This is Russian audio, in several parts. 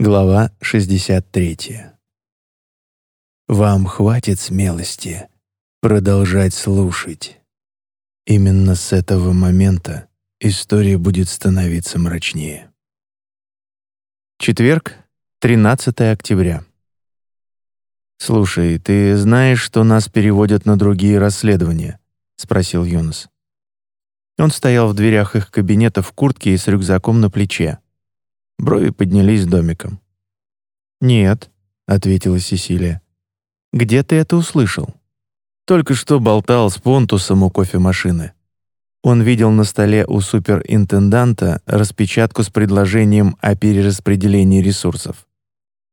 Глава 63. Вам хватит смелости продолжать слушать. Именно с этого момента история будет становиться мрачнее. Четверг, 13 октября. «Слушай, ты знаешь, что нас переводят на другие расследования?» — спросил Юнос. Он стоял в дверях их кабинета в куртке и с рюкзаком на плече. Брови поднялись домиком. «Нет», — ответила Сесилия. «Где ты это услышал?» «Только что болтал с Понтусом у кофемашины. Он видел на столе у суперинтенданта распечатку с предложением о перераспределении ресурсов.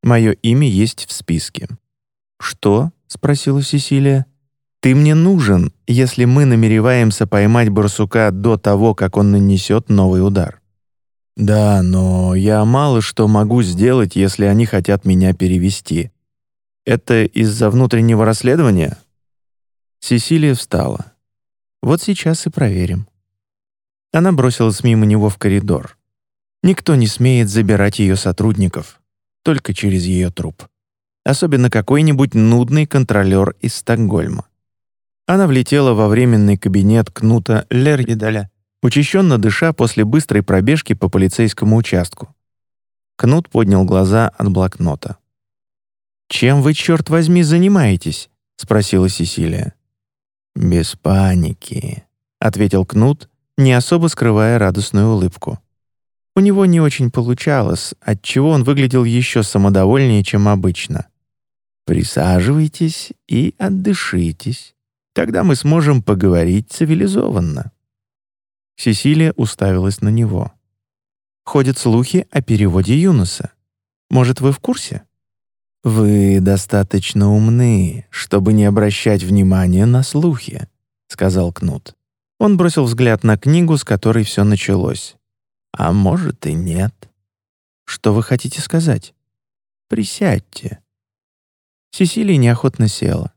Мое имя есть в списке. «Что?» — спросила Сесилия. «Ты мне нужен, если мы намереваемся поймать барсука до того, как он нанесет новый удар». «Да, но я мало что могу сделать, если они хотят меня перевести. Это из-за внутреннего расследования?» Сесилия встала. «Вот сейчас и проверим». Она бросилась мимо него в коридор. Никто не смеет забирать ее сотрудников, только через ее труп особенно какой-нибудь нудный контролер из Стокгольма. Она влетела во временный кабинет Кнута Лерридаля, учащенно дыша после быстрой пробежки по полицейскому участку. Кнут поднял глаза от блокнота. «Чем вы, черт возьми, занимаетесь?» — спросила Сесилия. «Без паники», — ответил Кнут, не особо скрывая радостную улыбку. У него не очень получалось, отчего он выглядел еще самодовольнее, чем обычно. Присаживайтесь и отдышитесь. Тогда мы сможем поговорить цивилизованно». Сесилия уставилась на него. «Ходят слухи о переводе Юноса. Может, вы в курсе?» «Вы достаточно умны, чтобы не обращать внимания на слухи», — сказал Кнут. Он бросил взгляд на книгу, с которой все началось. «А может и нет». «Что вы хотите сказать?» «Присядьте. Сесилия неохотно села.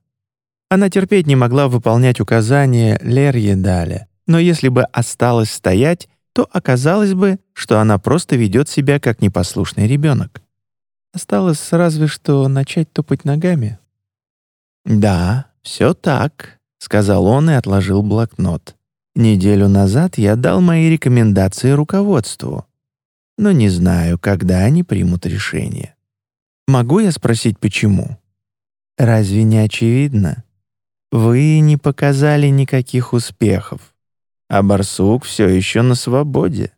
Она терпеть не могла выполнять указания Лерье Даля, но если бы осталась стоять, то оказалось бы, что она просто ведет себя как непослушный ребенок. Осталось разве что начать топать ногами. «Да, все так», — сказал он и отложил блокнот. «Неделю назад я дал мои рекомендации руководству, но не знаю, когда они примут решение. Могу я спросить, почему?» Разве не очевидно? Вы не показали никаких успехов, а барсук все еще на свободе.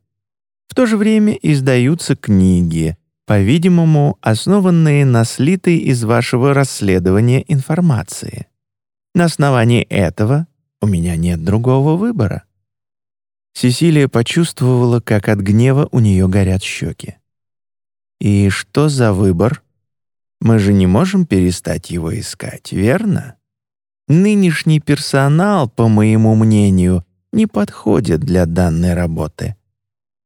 В то же время издаются книги, по-видимому, основанные на слитой из вашего расследования информации. На основании этого у меня нет другого выбора. Сесилия почувствовала, как от гнева у нее горят щеки. «И что за выбор?» Мы же не можем перестать его искать, верно? Нынешний персонал, по моему мнению, не подходит для данной работы.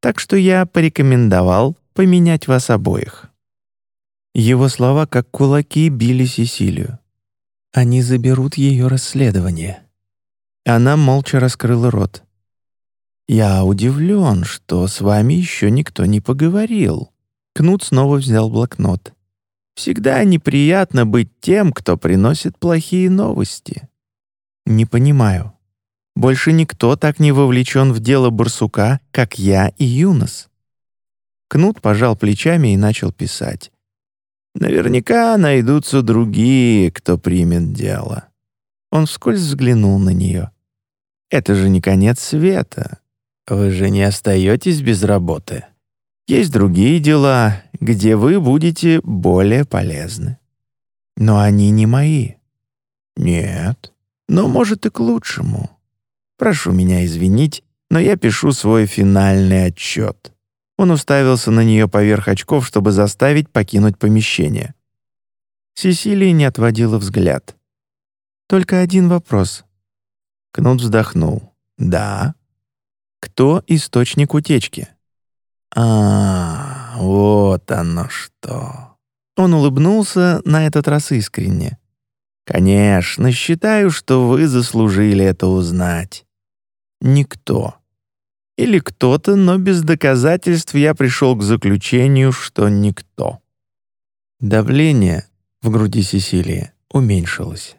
Так что я порекомендовал поменять вас обоих». Его слова, как кулаки, били Сесилию. «Они заберут ее расследование». Она молча раскрыла рот. «Я удивлен, что с вами еще никто не поговорил». Кнут снова взял блокнот. Всегда неприятно быть тем, кто приносит плохие новости. Не понимаю. Больше никто так не вовлечен в дело барсука, как я и Юнос. Кнут пожал плечами и начал писать. Наверняка найдутся другие, кто примет дело. Он вскользь взглянул на нее. Это же не конец света. Вы же не остаетесь без работы. Есть другие дела, где вы будете более полезны. Но они не мои. Нет, но может и к лучшему. Прошу меня извинить, но я пишу свой финальный отчет. Он уставился на нее поверх очков, чтобы заставить покинуть помещение. Сесилия не отводила взгляд. «Только один вопрос». Кнут вздохнул. «Да». «Кто источник утечки?» «А, вот оно что!» Он улыбнулся на этот раз искренне. «Конечно, считаю, что вы заслужили это узнать. Никто. Или кто-то, но без доказательств я пришел к заключению, что никто». Давление в груди Сесилии уменьшилось.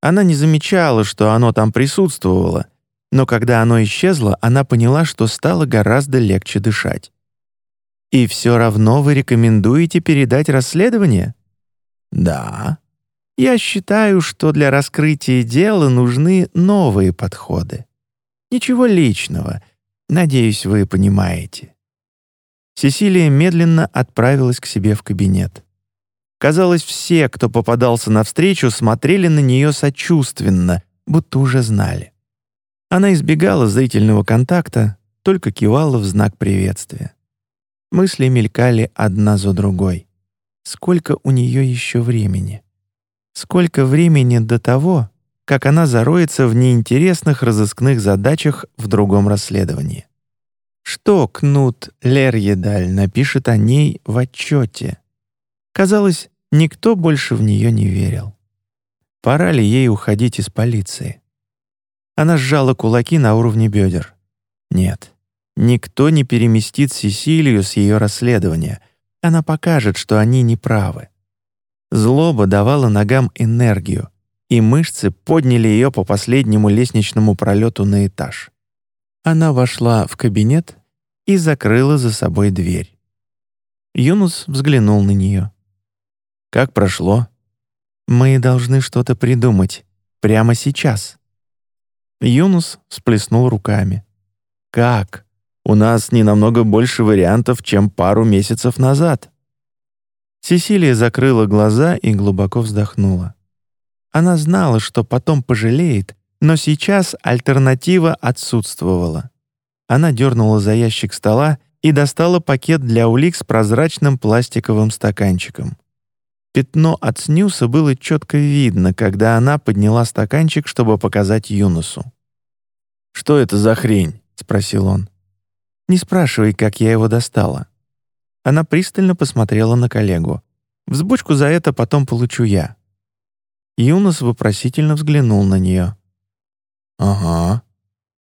Она не замечала, что оно там присутствовало, но когда оно исчезло, она поняла, что стало гораздо легче дышать. «И все равно вы рекомендуете передать расследование?» «Да. Я считаю, что для раскрытия дела нужны новые подходы. Ничего личного. Надеюсь, вы понимаете». Сесилия медленно отправилась к себе в кабинет. Казалось, все, кто попадался навстречу, смотрели на нее сочувственно, будто уже знали. Она избегала зрительного контакта, только кивала в знак приветствия. Мысли мелькали одна за другой. Сколько у нее еще времени? Сколько времени до того, как она зароется в неинтересных разыскных задачах в другом расследовании? Что Кнут Лерьедаль напишет о ней в отчете? Казалось, никто больше в нее не верил. Пора ли ей уходить из полиции? Она сжала кулаки на уровне бедер. Нет, никто не переместит Сесилию с ее расследования. Она покажет, что они неправы. Злоба давала ногам энергию, и мышцы подняли ее по последнему лестничному пролету на этаж. Она вошла в кабинет и закрыла за собой дверь. Юнус взглянул на нее. Как прошло? Мы должны что-то придумать. Прямо сейчас. Юнус сплеснул руками. Как? У нас не намного больше вариантов, чем пару месяцев назад. Сесилия закрыла глаза и глубоко вздохнула. Она знала, что потом пожалеет, но сейчас альтернатива отсутствовала. Она дернула за ящик стола и достала пакет для улик с прозрачным пластиковым стаканчиком. Пятно от снюса было четко видно, когда она подняла стаканчик, чтобы показать Юнусу. «Что это за хрень?» — спросил он. «Не спрашивай, как я его достала». Она пристально посмотрела на коллегу. «Взбучку за это потом получу я». Юнус вопросительно взглянул на нее. «Ага».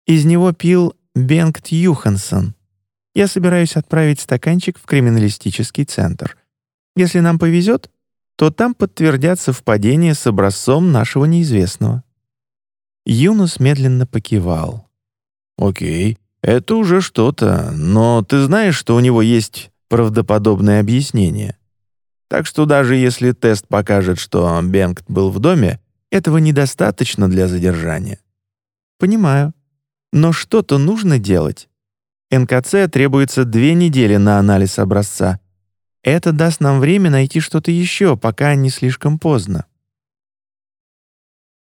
Из него пил Бенгт Юхансон. Я собираюсь отправить стаканчик в криминалистический центр. Если нам повезет, то там подтвердят совпадение с образцом нашего неизвестного». Юнус медленно покивал. «Окей, это уже что-то, но ты знаешь, что у него есть правдоподобное объяснение. Так что даже если тест покажет, что Бенгт был в доме, этого недостаточно для задержания». «Понимаю. Но что-то нужно делать. НКЦ требуется две недели на анализ образца, это даст нам время найти что-то еще, пока не слишком поздно.